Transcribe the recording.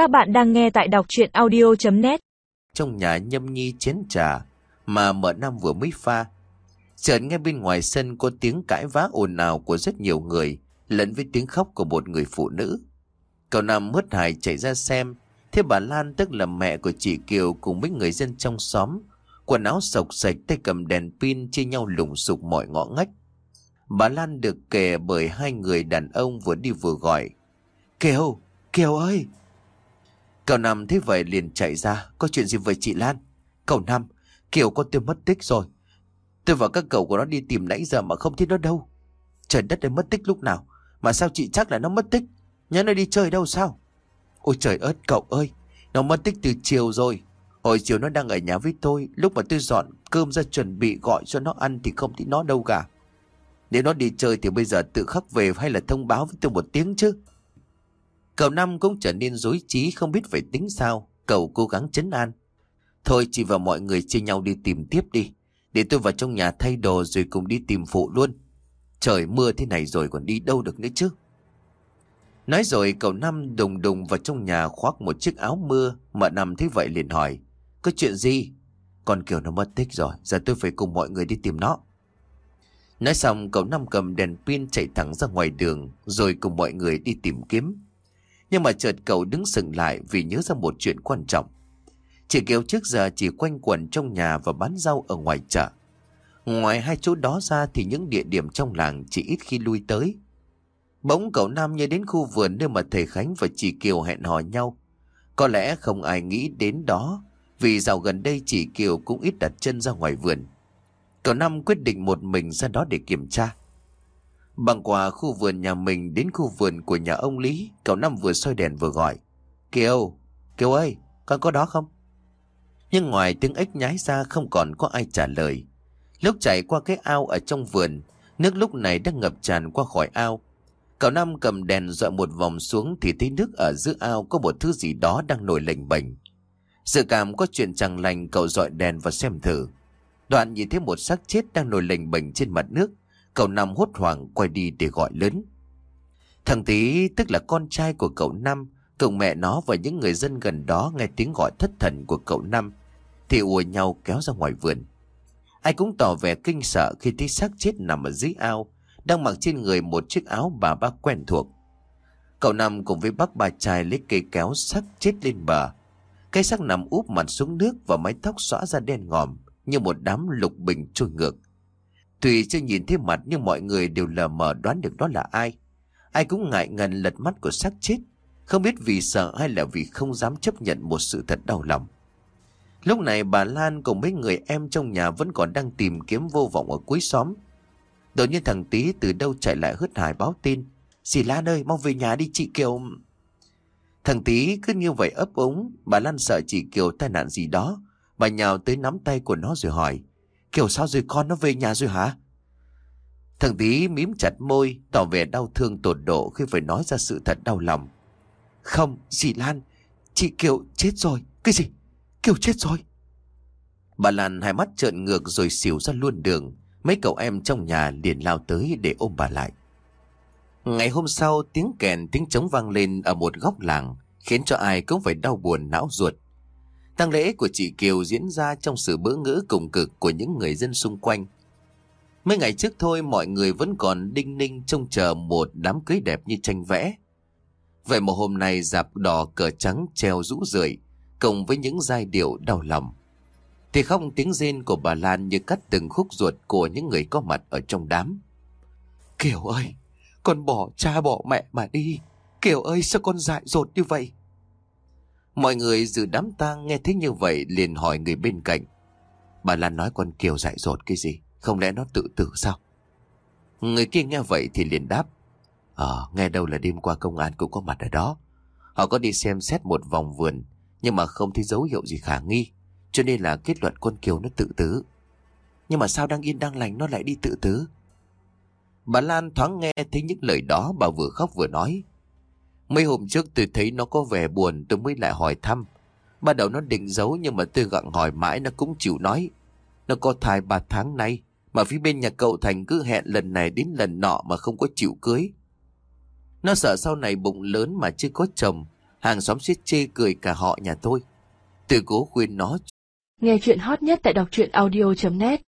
Các bạn đang nghe tại đọc chuyện audio.net Trong nhà nhâm nhi chén trà mà mở năm vừa mới pha. Chợt nghe bên ngoài sân có tiếng cãi vã ồn ào của rất nhiều người lẫn với tiếng khóc của một người phụ nữ. Cậu nam hớt hải chạy ra xem Thế bà Lan tức là mẹ của chị Kiều cùng mấy người dân trong xóm Quần áo sộc sạch tay cầm đèn pin chia nhau lùng sục mọi ngõ ngách Bà Lan được kề bởi hai người đàn ông vừa đi vừa gọi Kiều, Kiều ơi Cậu Năm thấy vậy liền chạy ra. Có chuyện gì với chị Lan? Cậu Năm, Kiều con tôi mất tích rồi. Tôi và các cậu của nó đi tìm nãy giờ mà không thấy nó đâu. Trời đất ơi mất tích lúc nào? Mà sao chị chắc là nó mất tích? Nhớ nó đi chơi đâu sao? Ôi trời ơi cậu ơi Nó mất tích từ chiều rồi. Hồi chiều nó đang ở nhà với tôi Lúc mà tôi dọn cơm ra chuẩn bị gọi cho nó ăn Thì không thấy nó đâu cả. Nếu nó đi chơi thì bây giờ tự khắc về Hay là thông báo với tôi một tiếng chứ? Cậu Năm cũng trở nên dối trí, Không biết phải tính sao Cậu cố gắng chấn an Thôi, chị và mọi người chia nhau đi tìm tiếp đi Để tôi vào trong nhà thay đồ Rồi cùng đi tìm phụ luôn Trời, mưa thế này rồi còn đi đâu được nữa chứ Nói rồi, cậu Năm đùng đùng vào trong nhà khoác một chiếc áo mưa. Mợ Năm thấy vậy liền hỏi. Có chuyện gì? Con Kiều nó mất tích rồi. Giờ tôi phải cùng mọi người đi tìm nó. Nói xong, cậu Năm cầm đèn pin chạy thẳng ra ngoài đường. Rồi cùng mọi người đi tìm kiếm. Nhưng mà chợt cậu đứng sừng lại vì nhớ ra một chuyện quan trọng. Chị Kiều trước giờ chỉ quanh quẩn trong nhà và bán rau ở ngoài chợ. Ngoài hai chỗ đó ra thì những địa điểm trong làng chỉ ít khi lui tới. Bỗng cậu Nam nhớ đến khu vườn nơi mà thầy Khánh và chị Kiều hẹn hò nhau. Có lẽ không ai nghĩ đến đó, vì dạo gần đây chị Kiều cũng ít đặt chân ra ngoài vườn. Cậu Nam quyết định một mình ra đó để kiểm tra. Bằng qua khu vườn nhà mình đến khu vườn của nhà ông Lý, cậu Năm vừa soi đèn vừa gọi. Kiều, Kiều ơi, con có đó không? Nhưng ngoài tiếng ếch nhái ra không còn có ai trả lời. Lúc chạy qua cái ao ở trong vườn, nước lúc này đang ngập tràn qua khỏi ao. Cậu Năm cầm đèn dọi một vòng xuống thì thấy nước ở giữa ao có một thứ gì đó đang nổi lềnh bềnh. Sự cảm có chuyện chẳng lành cậu dọi đèn và xem thử. Đoạn nhìn thấy một xác chết đang nổi lềnh bềnh trên mặt nước. Cậu Năm hốt hoảng quay đi để gọi lớn. Thằng Tý tức là con trai của cậu Năm, cùng mẹ nó và những người dân gần đó nghe tiếng gọi thất thần của cậu Năm thì ùa nhau kéo ra ngoài vườn. Ai cũng tỏ vẻ kinh sợ khi thấy xác chết nằm ở dưới ao đang mặc trên người một chiếc áo bà ba quen thuộc. Cậu Năm cùng với bác bà trai lấy cây kéo sắc chết lên bờ. Cây xác nằm úp mặt xuống nước và mái tóc xõa ra đen ngòm như một đám lục bình trôi ngược. Tuy chưa nhìn thấy mặt nhưng mọi người đều lờ mờ đoán được đó là ai. Ai cũng ngại ngần lật mắt của xác chết, không biết vì sợ hay là vì không dám chấp nhận một sự thật đau lòng. Lúc này bà Lan cùng mấy người em trong nhà vẫn còn đang tìm kiếm vô vọng ở cuối xóm. Đột nhiên thằng Tý từ đâu chạy lại hớt hải báo tin. Dì Lan ơi, mau về nhà đi chị Kiều. Thằng Tý cứ như vậy ấp úng, bà Lan sợ chị Kiều tai nạn gì đó. Bà nhào tới nắm tay của nó rồi hỏi. Kiều sao rồi con nó về nhà rồi hả? Thằng tí mím chặt môi, tỏ vẻ đau thương tột độ khi phải nói ra sự thật đau lòng. Không, dì Lan, chị Kiều chết rồi. Cái gì? Kiều chết rồi. Bà Lan hai mắt trợn ngược rồi xỉu ra luôn đường. Mấy cậu em trong nhà liền lao tới để ôm bà lại. Ngày hôm sau tiếng kèn tiếng trống vang lên ở một góc làng khiến cho ai cũng phải đau buồn não ruột. Tăng lễ của chị Kiều diễn ra trong sự bỡ ngỡ cùng cực của những người dân xung quanh. Mấy ngày trước thôi mọi người vẫn còn đinh ninh trông chờ một đám cưới đẹp như tranh vẽ. Vậy mà hôm nay dạp đỏ cờ trắng treo rũ rượi cộng với những giai điệu đau lòng thì không tiếng rên của bà Lan như cắt từng khúc ruột của những người có mặt ở trong đám. Kiều ơi, con bỏ cha bỏ mẹ mà đi. Kiều ơi, sao con dại dột như vậy? Mọi người dự đám tang nghe thấy như vậy liền hỏi người bên cạnh. Bà Lan nói con Kiều dại dột cái gì? Không lẽ nó tự tử sao? Người kia nghe vậy thì liền đáp. Ờ, nghe đâu là đêm qua công an cũng có mặt ở đó. Họ có đi xem xét một vòng vườn, nhưng mà không thấy dấu hiệu gì khả nghi. Cho nên là kết luận con Kiều nó tự tử Nhưng mà sao đang yên đang lành nó lại đi tự tử Bà Lan thoáng nghe thấy những lời đó Bà vừa khóc vừa nói Mấy hôm trước tôi thấy nó có vẻ buồn, Tôi mới lại hỏi thăm. Ban đầu nó định giấu, nhưng mà tôi gặng hỏi mãi Nó cũng chịu nói. Nó có thai 3 tháng nay, Mà phía bên nhà cậu Thành cứ hẹn lần này đến lần nọ Mà không có chịu cưới. Nó sợ sau này bụng lớn mà chưa có chồng, Hàng xóm suýt chê cười cả họ nhà tôi. Tôi cố khuyên nó. Nghe chuyện hot nhất tại đọc truyện audio.net